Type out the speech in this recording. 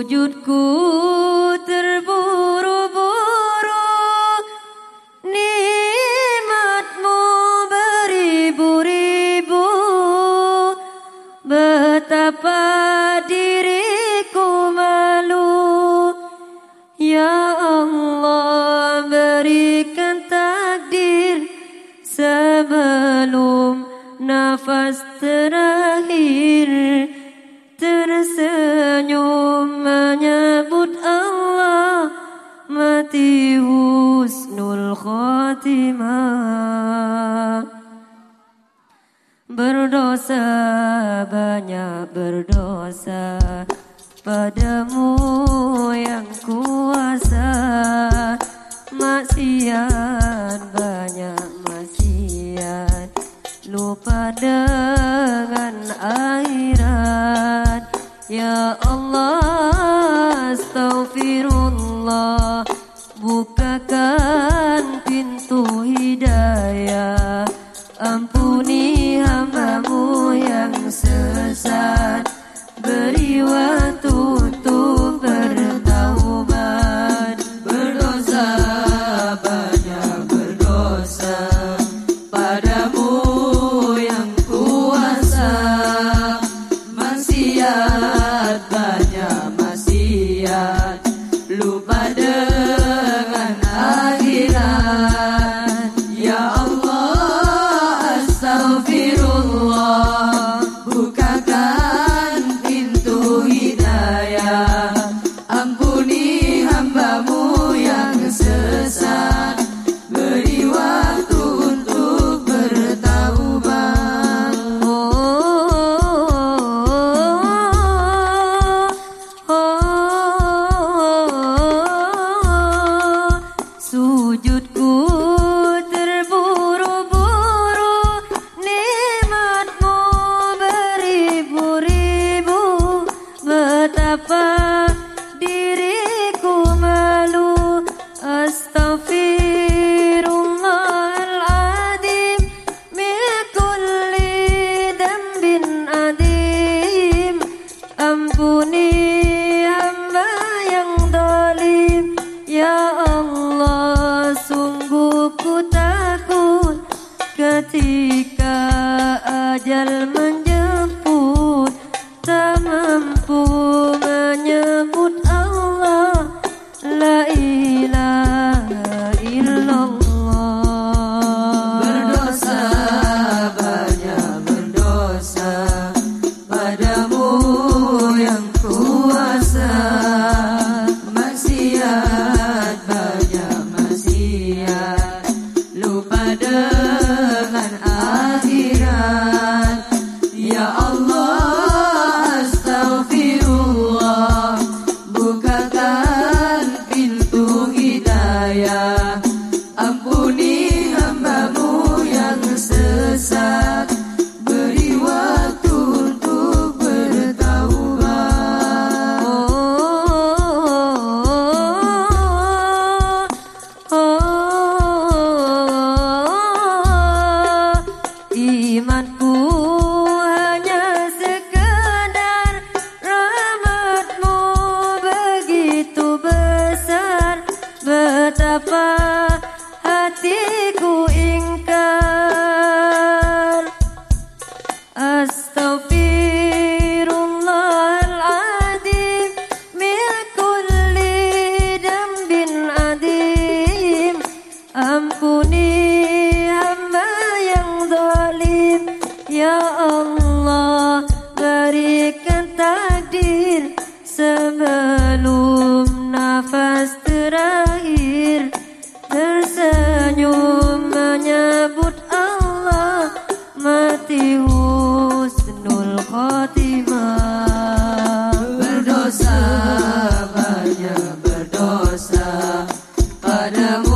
Sujudku terburu-buru Nikmatmu beribu-ribu. Betapa diriku malu Ya Allah berikan takdir Sebelum nafas terakhir Tersenyum. berdosa banyak berdosa. Padamu yang kuasa. Maksiat banyak maksiat. Lupa dengan akhirat. Ya Allah astaghfirullah. you up. I'm not alma. know.